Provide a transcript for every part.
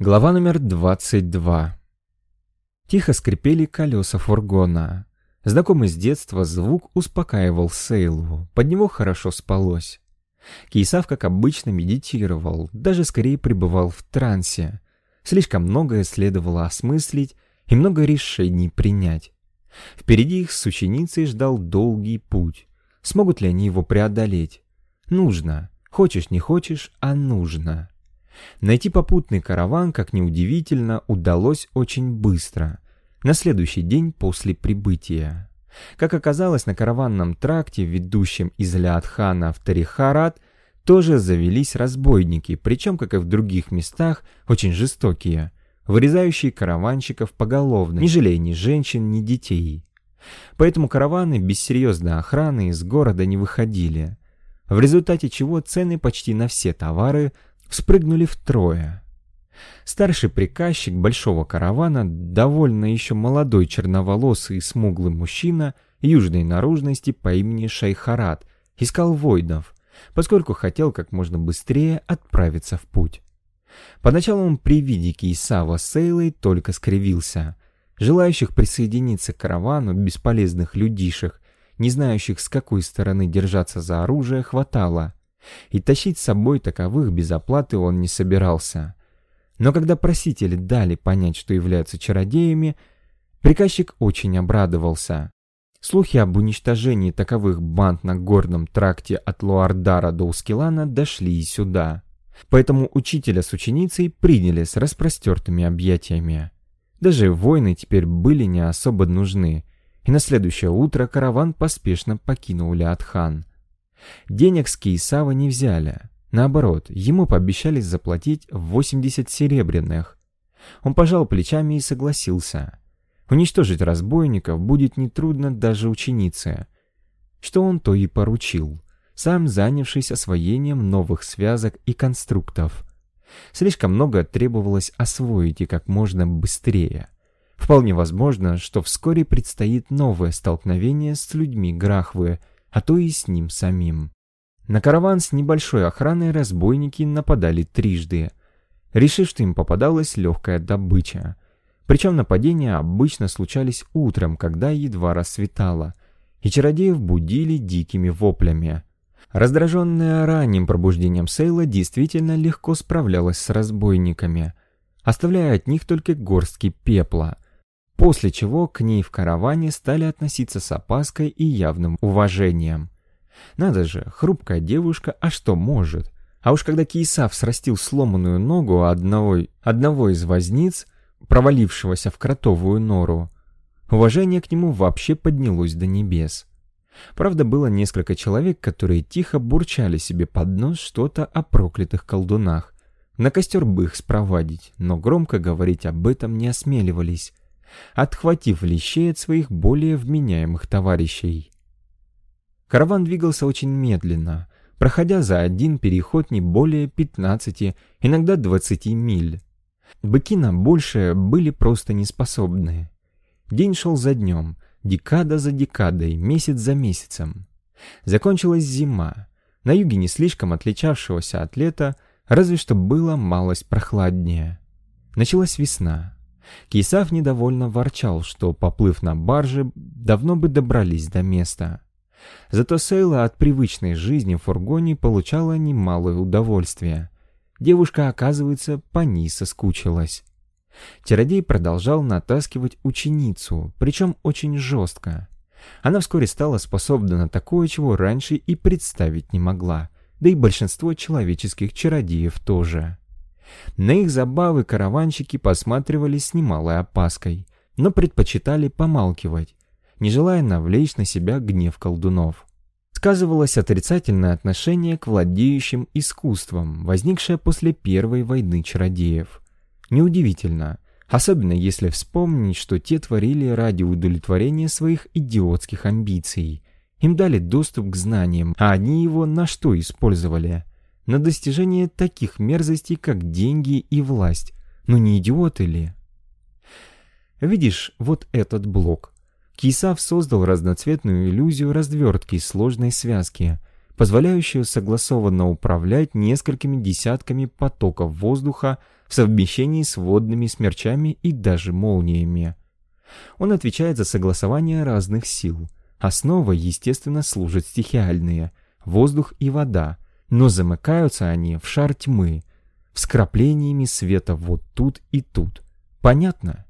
Глава номер 22. Тихо скрипели колеса фургона. Знакомый с детства звук успокаивал Сейлу, под него хорошо спалось. Кейсав, как обычно, медитировал, даже скорее пребывал в трансе. Слишком многое следовало осмыслить и много решений принять. Впереди их с ученицей ждал долгий путь. Смогут ли они его преодолеть? Нужно. Хочешь, не хочешь, а нужно. Найти попутный караван, как ни удивительно, удалось очень быстро, на следующий день после прибытия. Как оказалось, на караванном тракте, ведущем из Леатхана в Тарихарат, тоже завелись разбойники, причем, как и в других местах, очень жестокие, вырезающие караванщиков поголовно, не жалея ни женщин, ни детей. Поэтому караваны без серьезной охраны из города не выходили, в результате чего цены почти на все товары спрыгнули втрое. Старший приказчик большого каравана, довольно еще молодой черноволосый и смуглый мужчина южной наружности по имени Шайхарат, искал воинов, поскольку хотел как можно быстрее отправиться в путь. Поначалу он при виде Кейсава с только скривился. Желающих присоединиться к каравану бесполезных людишек, не знающих с какой стороны держаться за оружие, хватало и тащить с собой таковых без оплаты он не собирался. Но когда просители дали понять, что являются чародеями, приказчик очень обрадовался. Слухи об уничтожении таковых банд на горном тракте от Луардара до Ускилана дошли и сюда. Поэтому учителя с ученицей приняли с распростертыми объятиями. Даже воины теперь были не особо нужны, и на следующее утро караван поспешно покинул Лиатхан. Денег с Кейсава не взяли. Наоборот, ему пообещали заплатить 80 серебряных. Он пожал плечами и согласился. Уничтожить разбойников будет нетрудно даже ученице. Что он то и поручил, сам занявшись освоением новых связок и конструктов. Слишком много требовалось освоить и как можно быстрее. Вполне возможно, что вскоре предстоит новое столкновение с людьми Грахвы – а то и с ним самим. На караван с небольшой охраной разбойники нападали трижды, решив, что им попадалась легкая добыча. Причем нападения обычно случались утром, когда едва рассветало, и чародеев будили дикими воплями. Раздраженная ранним пробуждением Сейла действительно легко справлялась с разбойниками, оставляя от них только горстки пепла, после чего к ней в караване стали относиться с опаской и явным уважением. Надо же, хрупкая девушка, а что может? А уж когда Киесав срастил сломанную ногу одного, одного из возниц, провалившегося в кротовую нору, уважение к нему вообще поднялось до небес. Правда, было несколько человек, которые тихо бурчали себе под нос что-то о проклятых колдунах. На костер бы их спровадить, но громко говорить об этом не осмеливались отхватив лещей от своих более вменяемых товарищей. Караван двигался очень медленно, проходя за один переход не более 15, иногда 20 миль. Быки на большее были просто неспособны. День шел за днем, декада за декадой, месяц за месяцем. Закончилась зима, на юге не слишком отличавшегося от лета, разве что было малость прохладнее. Началась весна. Кисав недовольно ворчал, что, поплыв на барже, давно бы добрались до места. Зато Сейла от привычной жизни в фургоне получала немалое удовольствие. Девушка, оказывается, по ней соскучилась. Чародей продолжал натаскивать ученицу, причем очень жестко. Она вскоре стала способна на такое, чего раньше и представить не могла, да и большинство человеческих чародеев тоже. На их забавы караванщики посматривали с немалой опаской, но предпочитали помалкивать, не желая навлечь на себя гнев колдунов. Сказывалось отрицательное отношение к владеющим искусством, возникшее после Первой войны чародеев. Неудивительно, особенно если вспомнить, что те творили ради удовлетворения своих идиотских амбиций. Им дали доступ к знаниям, а они его на что использовали – на достижение таких мерзостей, как деньги и власть. Но не идиоты ли? Видишь, вот этот блок. Кисав создал разноцветную иллюзию развертки сложной связки, позволяющую согласованно управлять несколькими десятками потоков воздуха в совмещении с водными смерчами и даже молниями. Он отвечает за согласование разных сил. Основой, естественно, служат стихиальные – воздух и вода, но замыкаются они в шар тьмы, вскраплениями света вот тут и тут. Понятно?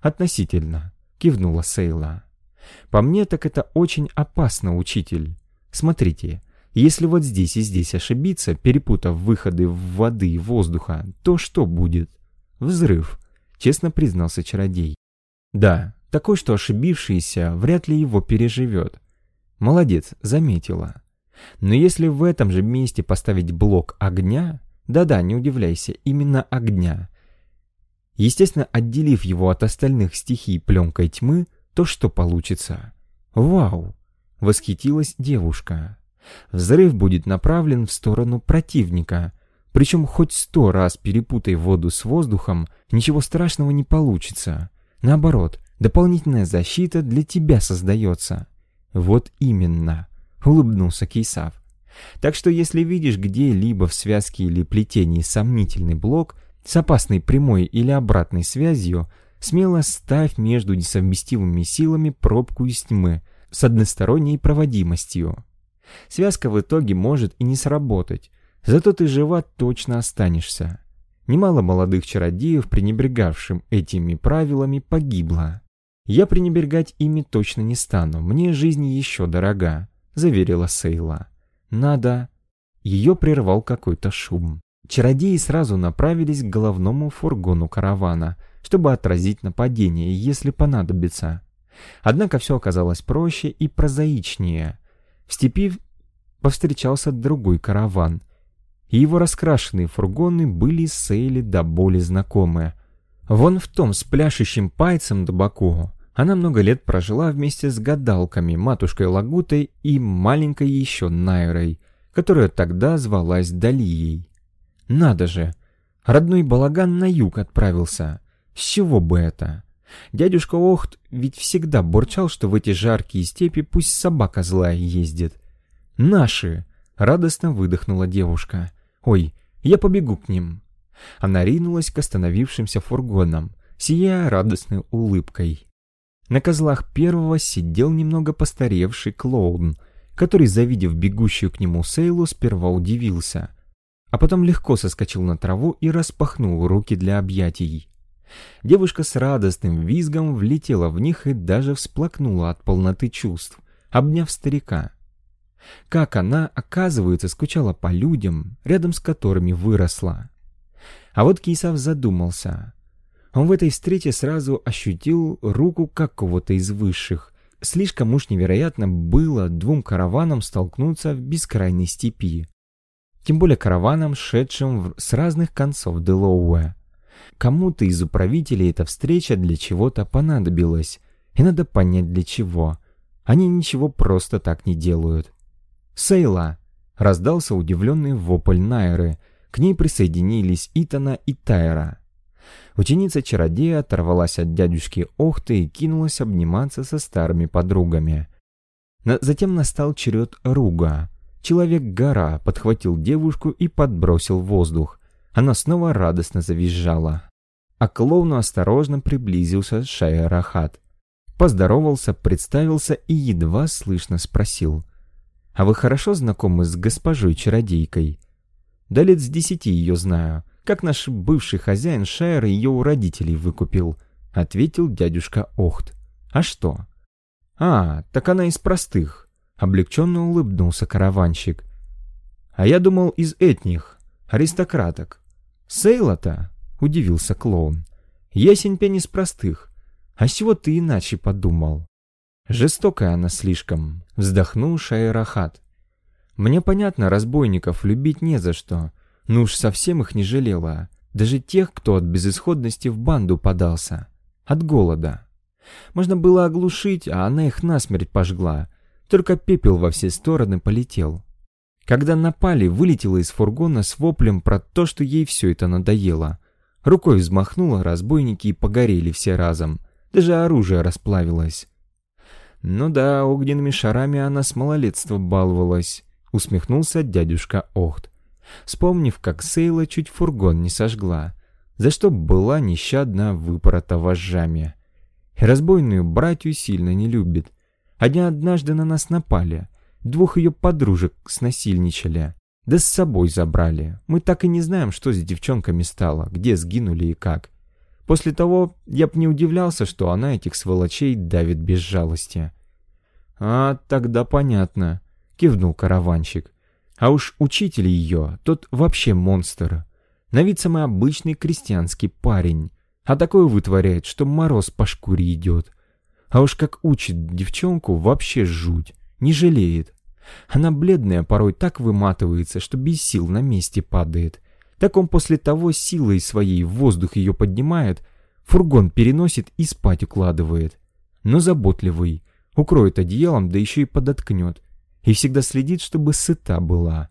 Относительно, кивнула Сейла. По мне так это очень опасно, учитель. Смотрите, если вот здесь и здесь ошибиться, перепутав выходы в воды и воздуха, то что будет? Взрыв, честно признался чародей. Да, такой, что ошибившийся вряд ли его переживет. Молодец, заметила. Но если в этом же месте поставить блок огня, да-да, не удивляйся, именно огня, естественно, отделив его от остальных стихий пленкой тьмы, то что получится? Вау! Восхитилась девушка. Взрыв будет направлен в сторону противника, причем хоть сто раз перепутай воду с воздухом, ничего страшного не получится. Наоборот, дополнительная защита для тебя создается. Вот именно, улыбнулся Кейсав. Так что если видишь где-либо в связке или плетении сомнительный блок с опасной прямой или обратной связью, смело ставь между несовместимыми силами пробку из тьмы с односторонней проводимостью. Связка в итоге может и не сработать, зато ты жива точно останешься. Немало молодых чародеев, пренебрегавшим этими правилами, погибло. Я пренебрегать ими точно не стану, мне жизнь еще дорога, заверила Сейла. Надо... Ее прервал какой-то шум. Чародеи сразу направились к головному фургону каравана, чтобы отразить нападение, если понадобится. Однако все оказалось проще и прозаичнее. В степи повстречался другой караван, и его раскрашенные фургоны были Сейли до боли знакомые. Вон в том с пляшущим пайцем до боку она много лет прожила вместе с гадалками, матушкой Лагутой и маленькой еще Найрой, которая тогда звалась Далией. Надо же, родной балаган на юг отправился. С чего бы это? Дядюшка Охт ведь всегда бурчал, что в эти жаркие степи пусть собака злая ездит. «Наши!» — радостно выдохнула девушка. «Ой, я побегу к ним». Она ринулась к остановившимся фургонам, сияя радостной улыбкой. На козлах первого сидел немного постаревший клоун, который, завидев бегущую к нему Сейлу, сперва удивился, а потом легко соскочил на траву и распахнул руки для объятий. Девушка с радостным визгом влетела в них и даже всплакнула от полноты чувств, обняв старика. Как она, оказывается, скучала по людям, рядом с которыми выросла. А вот Кисав задумался. Он в этой встрече сразу ощутил руку какого-то из высших. Слишком уж невероятно было двум караванам столкнуться в бескрайней степи. Тем более караванам, шедшим с разных концов Делоуэ. Кому-то из управителей эта встреча для чего-то понадобилась, и надо понять для чего. Они ничего просто так не делают. «Сейла!» — раздался удивленный вопль Найры. К ней присоединились Итана и Тайра. Ученица-чародея оторвалась от дядюшки Охты и кинулась обниматься со старыми подругами. Затем настал черед Руга. Человек-гора подхватил девушку и подбросил воздух. Она снова радостно завизжала. А клоуну осторожно приблизился Шая Рахат. Поздоровался, представился и едва слышно спросил. «А вы хорошо знакомы с госпожой-чародейкой?» «Да лет с десяти ее знаю как наш бывший хозяин Шайер ее у родителей выкупил», — ответил дядюшка Охт. «А что?» «А, так она из простых», — облегченно улыбнулся караванщик. «А я думал, из этних, аристократок». «Сейла-то?» — удивился клоун. «Ясень пень из простых. А чего ты иначе подумал?» «Жестокая она слишком», — вздохнул Шайрахат. «Мне понятно, разбойников любить не за что, ну уж совсем их не жалела. Даже тех, кто от безысходности в банду подался. От голода. Можно было оглушить, а она их насмерть пожгла. Только пепел во все стороны полетел. Когда напали, вылетела из фургона с воплем про то, что ей все это надоело. Рукой взмахнула, разбойники и погорели все разом. Даже оружие расплавилось. Ну да, огненными шарами она с малолетства баловалась, усмехнулся дядюшка Охт вспомнив, как Сейла чуть фургон не сожгла. за что была нещадно выпорота вожжами. Разбойную братью сильно не любит. Они однажды на нас напали, двух ее подружек снасильничали, да с собой забрали. Мы так и не знаем, что с девчонками стало, где сгинули и как. После того я б не удивлялся, что она этих сволочей давит без жалости. «А, тогда понятно», — кивнул караванщик. «А уж учитель ее, тот вообще монстр. На вид самый обычный крестьянский парень, а такое вытворяет, что мороз по шкуре идет. А уж как учит девчонку, вообще жуть, не жалеет. Она бледная порой так выматывается, что без сил на месте падает. Так он после того силой своей в воздух ее поднимает, фургон переносит и спать укладывает. Но заботливый, укроет одеялом, да еще и подоткнет. И всегда следит, чтобы сыта была.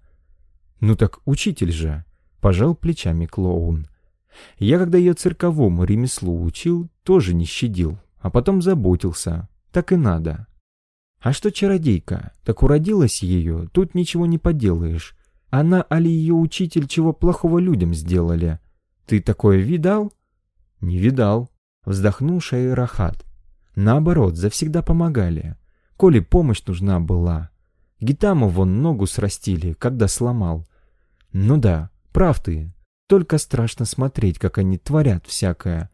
Ну так учитель же, пожал плечами клоун. Я, когда ее цирковому ремеслу учил, тоже не щадил, а потом заботился. Так и надо. А что чародейка? Так уродилась ее, тут ничего не поделаешь. Она, али ее учитель, чего плохого людям сделали? Ты такое видал? Не видал. Вздохнул Шаирахат. Наоборот, завсегда помогали. Коли помощь нужна была. Гитаму вон ногу срастили, когда сломал. Ну да, прав ты. Только страшно смотреть, как они творят всякое.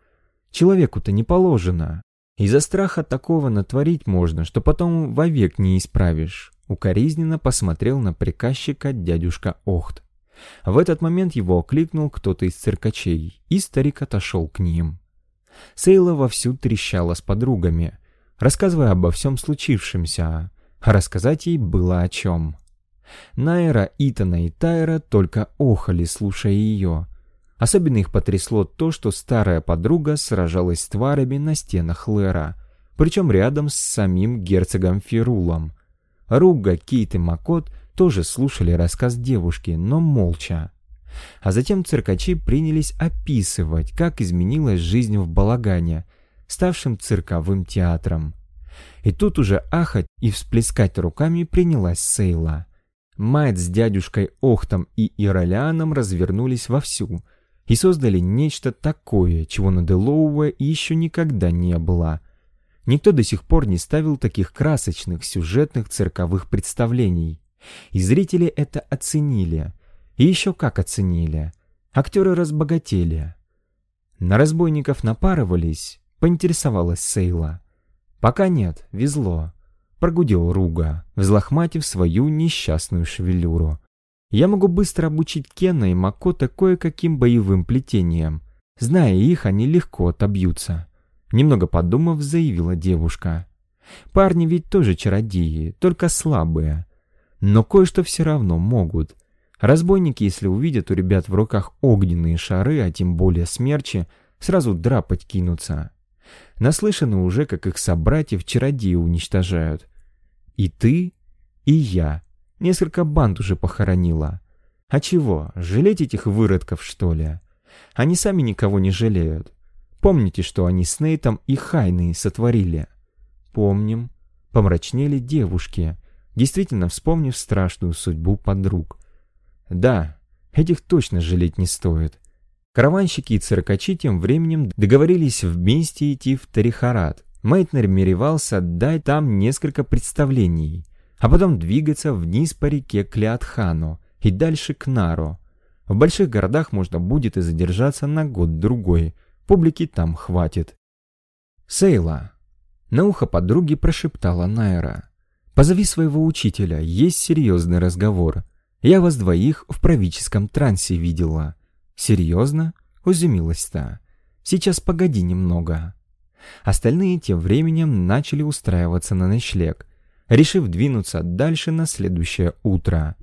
Человеку-то не положено. Из-за страха такого натворить можно, что потом вовек не исправишь. Укоризненно посмотрел на приказчика дядюшка Охт. В этот момент его окликнул кто-то из циркачей, и старик отошел к ним. Сейла вовсю трещала с подругами, рассказывая обо всем случившемся, рассказать ей было о чем. Найра, Итана и Тайра только охали, слушая ее. Особенно их потрясло то, что старая подруга сражалась с тварями на стенах Лера, причем рядом с самим герцогом Фирулом, Руга, Кейт и Макот тоже слушали рассказ девушки, но молча. А затем циркачи принялись описывать, как изменилась жизнь в Балагане, ставшем цирковым театром. И тут уже ахать и всплескать руками принялась Сейла. Майт с дядюшкой Охтом и Иролианом развернулись вовсю и создали нечто такое, чего на Делоуэ еще никогда не было — Никто до сих пор не ставил таких красочных сюжетных цирковых представлений. И зрители это оценили. И еще как оценили. Актеры разбогатели. На разбойников напарывались, поинтересовалась Сейла. Пока нет, везло. Прогудел Руга, взлохматив свою несчастную шевелюру. Я могу быстро обучить Кена и Макота кое-каким боевым плетениям. Зная их, они легко отобьются. Немного подумав, заявила девушка. Парни ведь тоже чародеи, только слабые. Но кое-что все равно могут. Разбойники, если увидят у ребят в руках огненные шары, а тем более смерчи, сразу драпать кинутся. Наслышаны уже, как их собратьев чародеи уничтожают. И ты, и я. Несколько банд уже похоронила. А чего, жалеть этих выродков, что ли? Они сами никого не жалеют. Помните, что они с Нейтом и Хайной сотворили? Помним. Помрачнели девушки, действительно вспомнив страшную судьбу подруг. Да, этих точно жалеть не стоит. Караванщики и циркачи тем временем договорились вместе идти в Тарихарат. Мейтнер намеревался дать там несколько представлений, а потом двигаться вниз по реке Клеатхану и дальше к Нару. В больших городах можно будет и задержаться на год-другой – Публики там хватит. Сейла. На ухо подруги прошептала Найра. Позови своего учителя, есть серьезный разговор. Я вас двоих в правительском трансе видела. Серьезно? Узумилась та. Сейчас погоди немного. Остальные тем временем начали устраиваться на ночлег, решив двинуться дальше на следующее утро.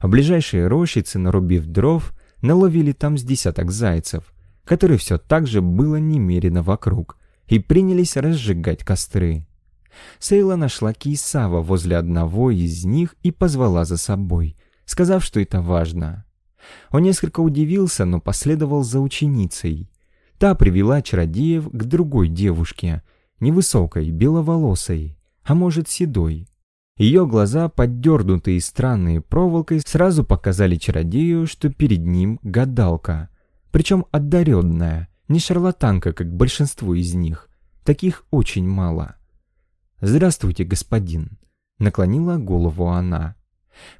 В ближайшие рощицы, нарубив дров, наловили там с десяток зайцев, которое все так же было немерено вокруг, и принялись разжигать костры. Сейла нашла Кейсава возле одного из них и позвала за собой, сказав, что это важно. Он несколько удивился, но последовал за ученицей. Та привела чародеев к другой девушке, невысокой, беловолосой, а может седой. Ее глаза, поддернутые странной проволокой, сразу показали чародею, что перед ним гадалка, Причем одаренная, не шарлатанка, как большинство из них. Таких очень мало. «Здравствуйте, господин», — наклонила голову она.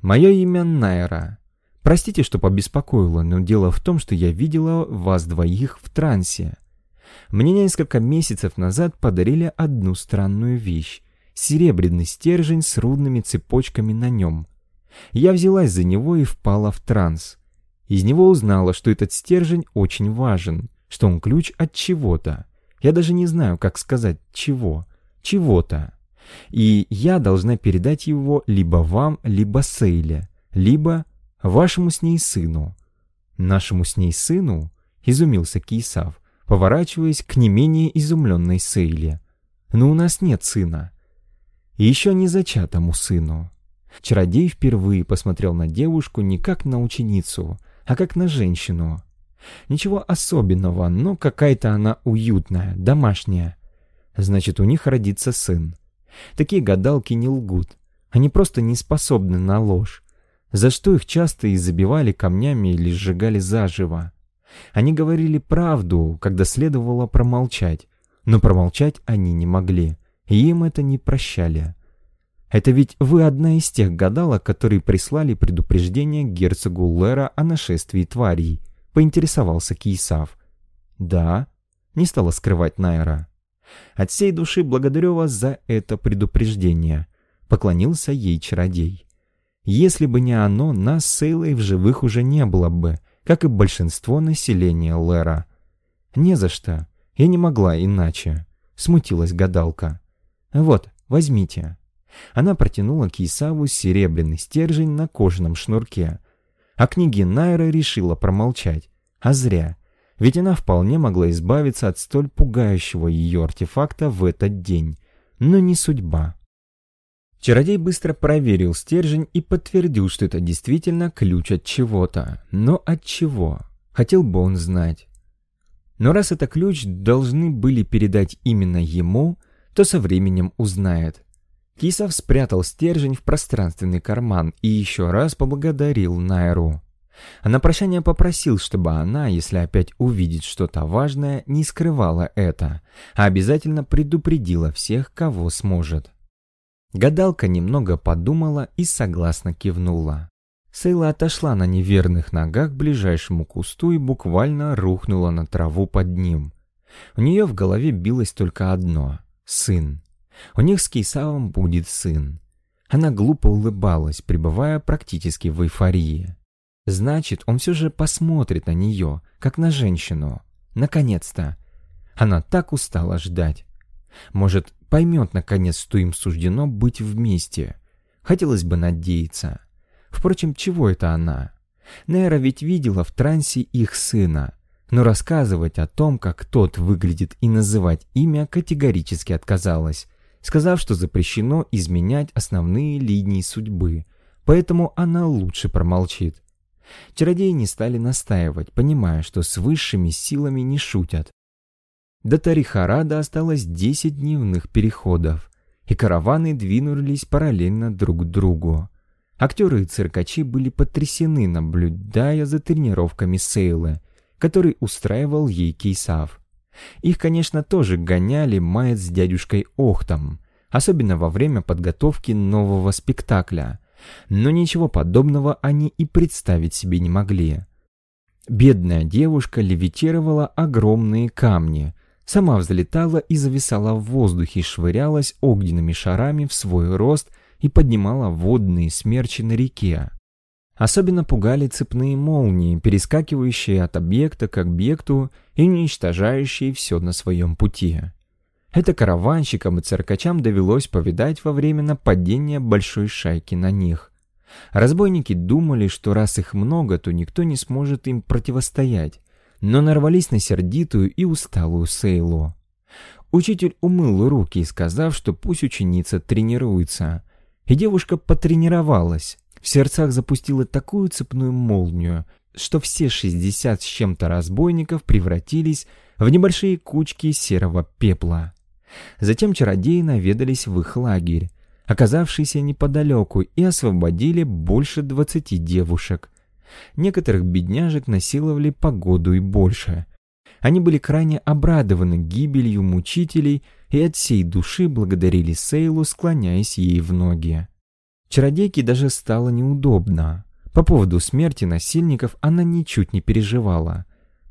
«Мое имя Найра. Простите, что побеспокоила, но дело в том, что я видела вас двоих в трансе. Мне несколько месяцев назад подарили одну странную вещь — серебряный стержень с рудными цепочками на нем. Я взялась за него и впала в транс. Из него узнала, что этот стержень очень важен, что он ключ от чего-то. Я даже не знаю, как сказать «чего». Чего-то. И я должна передать его либо вам, либо Сейле, либо вашему с ней сыну». «Нашему с ней сыну?» — изумился Кейсав, поворачиваясь к не менее изумленной Сейле. «Но у нас нет сына». «И еще не зачатому сыну». Чародей впервые посмотрел на девушку не как на ученицу, а как на женщину. Ничего особенного, но какая-то она уютная, домашняя. Значит, у них родится сын. Такие гадалки не лгут. Они просто не способны на ложь за что их часто и забивали камнями или сжигали заживо. Они говорили правду, когда следовало промолчать, но промолчать они не могли, и им это не прощали. Это ведь вы одна из тех гадалок, которые прислали предупреждение герцогу Лера о нашествии тварей, поинтересовался Киесав. Да, не стала скрывать Найра. От всей души благодарю вас за это предупреждение, поклонился ей чародей. Если бы не оно, нас с Эйлой в живых уже не было бы, как и большинство населения Лера. «Не за что. Я не могла иначе», — смутилась гадалка. «Вот, возьмите». Она протянула Кейсаву серебряный стержень на кожаном шнурке. А книги Найра решила промолчать. А зря. Ведь она вполне могла избавиться от столь пугающего ее артефакта в этот день. Но не судьба. Чародей быстро проверил стержень и подтвердил, что это действительно ключ от чего-то. Но от чего? Хотел бы он знать. Но раз это ключ должны были передать именно ему, то со временем узнает. Кисов спрятал стержень в пространственный карман и еще раз поблагодарил Найру. А на прощание попросил, чтобы она, если опять увидит что-то важное, не скрывала это, а обязательно предупредила всех, кого сможет. Гадалка немного подумала и согласно кивнула. Сейла отошла на неверных ногах к ближайшему кусту и буквально рухнула на траву под ним. У нее в голове билось только одно — сын. У них с Кейсавом будет сын. Она глупо улыбалась, пребывая практически в эйфории. Значит, он все же посмотрит на нее, как на женщину. Наконец-то. Она так устала ждать. Может, поймет наконец, что им суждено быть вместе. Хотелось бы надеяться. Впрочем, чего это она? Нейра ведь видела в трансе их сына, но рассказывать о том, как тот выглядит и называть имя, категорически отказалась, сказав, что запрещено изменять основные линии судьбы, поэтому она лучше промолчит. Чародеи не стали настаивать, понимая, что с высшими силами не шутят. До Тарихарада осталось 10 дневных переходов, и караваны двинулись параллельно друг другу. Актеры и циркачи были потрясены, наблюдая за тренировками Сейлы, который устраивал ей Кейсав. Их, конечно, тоже гоняли Майет с дядюшкой Охтом, особенно во время подготовки нового спектакля, но ничего подобного они и представить себе не могли. Бедная девушка левитировала огромные камни, Сама взлетала и зависала в воздухе, швырялась огненными шарами в свой рост и поднимала водные смерчи на реке. Особенно пугали цепные молнии, перескакивающие от объекта к объекту и уничтожающие все на своем пути. Это караванщикам и циркачам довелось повидать во время нападения большой шайки на них. Разбойники думали, что раз их много, то никто не сможет им противостоять, но нарвались на сердитую и усталую Сейлу. Учитель умыл руки, сказав, что пусть ученица тренируется. И девушка потренировалась. В сердцах запустила такую цепную молнию, что все шестьдесят с чем-то разбойников превратились в небольшие кучки серого пепла. Затем чародеи наведались в их лагерь, оказавшийся неподалеку, и освободили больше двадцати девушек. Некоторых бедняжек насиловали по году и больше. Они были крайне обрадованы гибелью мучителей и от всей души благодарили Сейлу, склоняясь ей в ноги. Чародейке даже стало неудобно. По поводу смерти насильников она ничуть не переживала.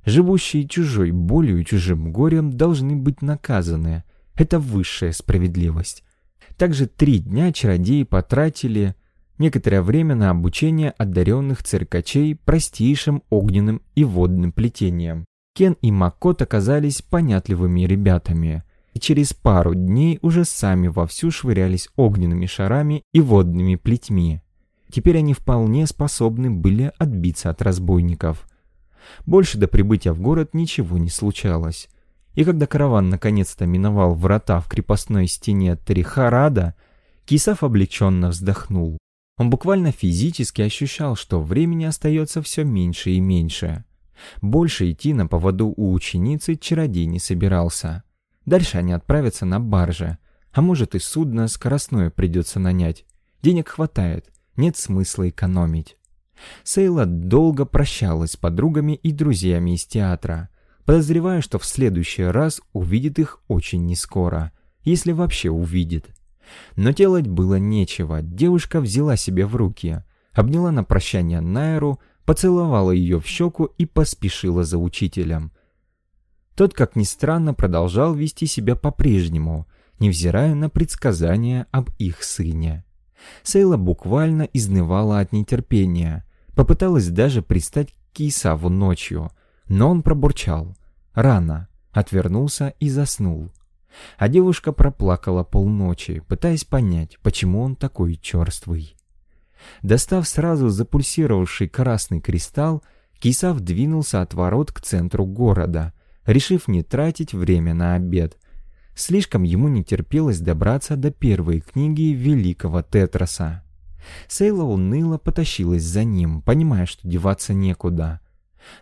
Живущие чужой болью и чужим горем должны быть наказаны. Это высшая справедливость. Также три дня чародеи потратили некоторое время на обучение одаренных циркачей простейшим огненным и водным плетением. Кен и Макот оказались понятливыми ребятами, и через пару дней уже сами вовсю швырялись огненными шарами и водными плетьми. Теперь они вполне способны были отбиться от разбойников. Больше до прибытия в город ничего не случалось. И когда караван наконец-то миновал врата в крепостной стене Трихарада, Кисав облегченно вздохнул. Он буквально физически ощущал, что времени остается все меньше и меньше. Больше идти на поводу у ученицы чародей не собирался. Дальше они отправятся на барже, а может и судно скоростное придется нанять. Денег хватает, нет смысла экономить. Сейла долго прощалась с подругами и друзьями из театра, подозревая, что в следующий раз увидит их очень нескоро, если вообще увидит. Но делать было нечего, девушка взяла себя в руки, обняла на прощание Найру, поцеловала ее в щеку и поспешила за учителем. Тот, как ни странно, продолжал вести себя по-прежнему, невзирая на предсказания об их сыне. Сейла буквально изнывала от нетерпения, попыталась даже пристать к Исаву ночью, но он пробурчал. Рано, отвернулся и заснул. А девушка проплакала полночи, пытаясь понять, почему он такой черствый. Достав сразу запульсировавший красный кристалл, Кисав двинулся от ворот к центру города, решив не тратить время на обед. Слишком ему не терпелось добраться до первой книги великого Тетраса. Сейла уныло потащилась за ним, понимая, что деваться некуда.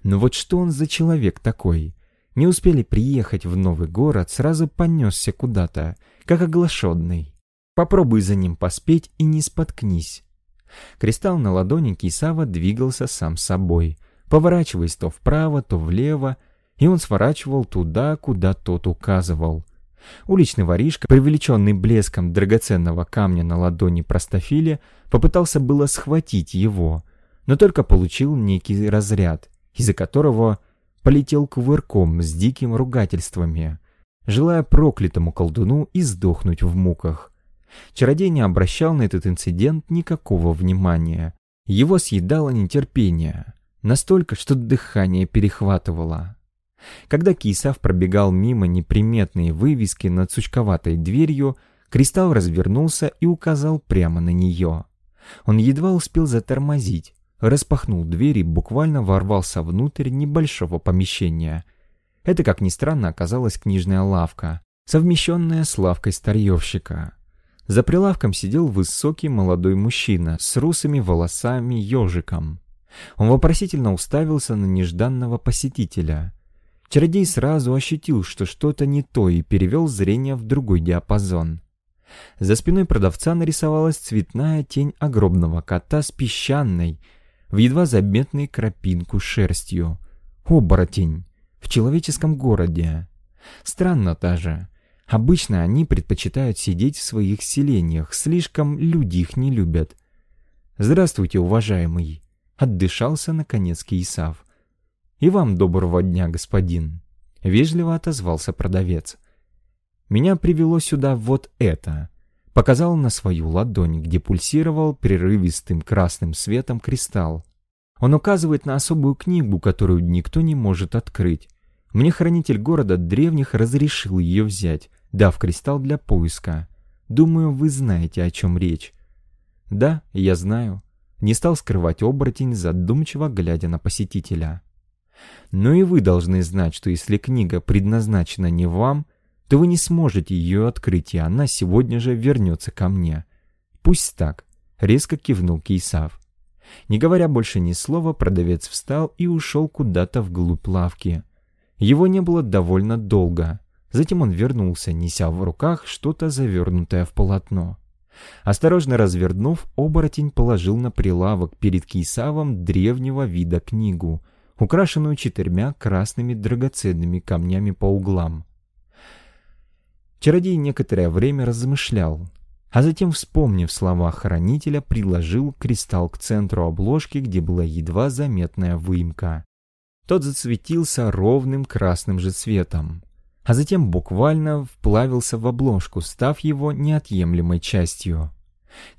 Но вот что он за человек такой? Не успели приехать в новый город, сразу понесся куда-то, как оглашенный. Попробуй за ним поспеть и не споткнись. Кристалл на ладони Кисава двигался сам собой, поворачиваясь то вправо, то влево, и он сворачивал туда, куда тот указывал. Уличный воришка, привлеченный блеском драгоценного камня на ладони простофиля, попытался было схватить его, но только получил некий разряд, из-за которого полетел кувырком с диким ругательствами, желая проклятому колдуну издохнуть в муках. Чародей не обращал на этот инцидент никакого внимания. Его съедало нетерпение, настолько, что дыхание перехватывало. Когда Кисав пробегал мимо неприметной вывески над сучковатой дверью, Кристалл развернулся и указал прямо на нее. Он едва успел затормозить, распахнул дверь и буквально ворвался внутрь небольшого помещения. Это, как ни странно, оказалась книжная лавка, совмещенная с лавкой старьевщика. За прилавком сидел высокий молодой мужчина с русыми волосами ежиком. Он вопросительно уставился на нежданного посетителя. Чародей сразу ощутил, что что-то не то и перевел зрение в другой диапазон. За спиной продавца нарисовалась цветная тень огромного кота с песчаной, в едва заметной крапинку шерстью. Оборотень. В человеческом городе. Странно даже. Обычно они предпочитают сидеть в своих селениях, слишком люди их не любят. «Здравствуйте, уважаемый!» Отдышался, наконец, Кейсав. «И вам доброго дня, господин!» Вежливо отозвался продавец. «Меня привело сюда вот это!» Показал на свою ладонь, где пульсировал прерывистым красным светом кристалл. Он указывает на особую книгу, которую никто не может открыть. Мне хранитель города древних разрешил ее взять, дав кристалл для поиска. Думаю, вы знаете, о чем речь. Да, я знаю. Не стал скрывать оборотень, задумчиво глядя на посетителя. Но и вы должны знать, что если книга предназначена не вам, то вы не сможете ее открыть, и она сегодня же вернется ко мне. Пусть так, резко кивнул Кейсав. Не говоря больше ни слова, продавец встал и ушел куда-то вглубь лавки. Его не было довольно долго. Затем он вернулся, неся в руках что-то завернутое в полотно. Осторожно развернув, оборотень положил на прилавок перед Кейсавом древнего вида книгу, украшенную четырьмя красными драгоценными камнями по углам. Чародей некоторое время размышлял, а затем, вспомнив слова хранителя, приложил кристалл к центру обложки, где была едва заметная выемка. Тот зацветился ровным красным же цветом, а затем буквально вплавился в обложку, став его неотъемлемой частью.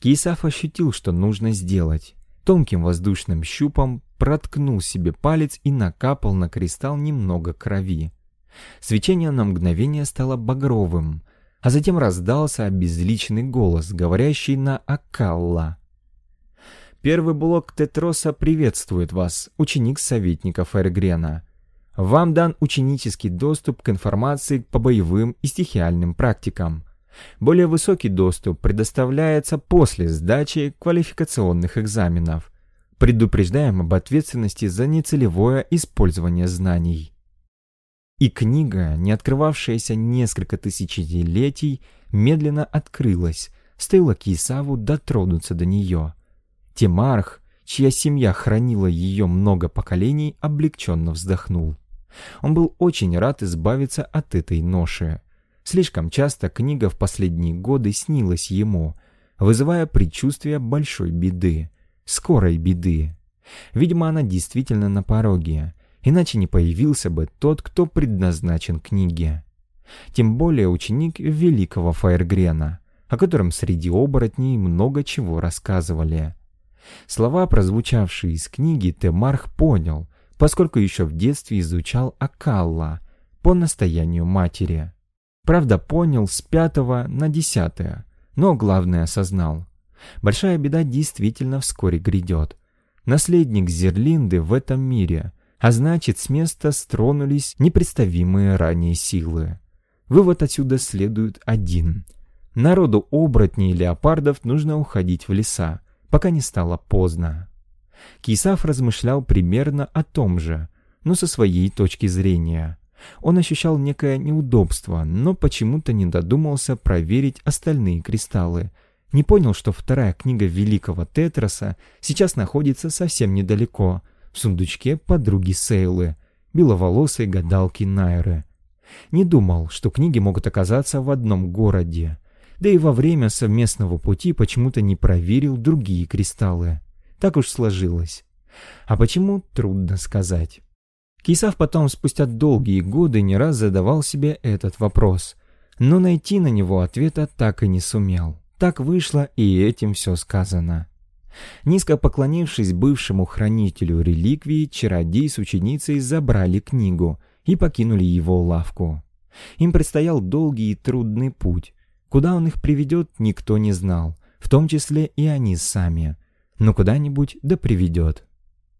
Кейсаф ощутил, что нужно сделать. Тонким воздушным щупом проткнул себе палец и накапал на кристалл немного крови. Свечение на мгновение стало багровым, а затем раздался обезличенный голос, говорящий на Акалла. «Первый блок Тетроса приветствует вас, ученик советников Эргрена. Вам дан ученический доступ к информации по боевым и стихиальным практикам. Более высокий доступ предоставляется после сдачи квалификационных экзаменов. Предупреждаем об ответственности за нецелевое использование знаний. И книга, не открывавшаяся несколько тысячелетий, медленно открылась, стоило Кисаву дотронуться до нее. Темарх, чья семья хранила ее много поколений, облегченно вздохнул. Он был очень рад избавиться от этой ноши. Слишком часто книга в последние годы снилась ему, вызывая предчувствие большой беды, скорой беды. Видимо, она действительно на пороге, иначе не появился бы тот, кто предназначен книге. Тем более ученик великого Фаергрена, о котором среди оборотней много чего рассказывали. Слова, прозвучавшие из книги, Темарх понял, поскольку еще в детстве изучал Акалла по настоянию матери. Правда, понял с пятого на десятое, но главное осознал. Большая беда действительно вскоре грядет. Наследник Зерлинды в этом мире, а значит с места стронулись непредставимые ранее силы. Вывод отсюда следует один. Народу оборотней и леопардов нужно уходить в леса, пока не стало поздно. Кисав размышлял примерно о том же, но со своей точки зрения. Он ощущал некое неудобство, но почему-то не додумался проверить остальные кристаллы. Не понял, что вторая книга великого Тетраса сейчас находится совсем недалеко, в сундучке подруги Сейлы, беловолосой гадалки Найры. Не думал, что книги могут оказаться в одном городе. Да и во время совместного пути почему-то не проверил другие кристаллы. Так уж сложилось. А почему, трудно сказать. Кисав потом, спустя долгие годы, не раз задавал себе этот вопрос, но найти на него ответа так и не сумел. Так вышло, и этим все сказано. Низко поклонившись бывшему хранителю реликвии, чародей с ученицей забрали книгу и покинули его лавку. Им предстоял долгий и трудный путь. Куда он их приведет, никто не знал, в том числе и они сами. Но куда-нибудь да приведет.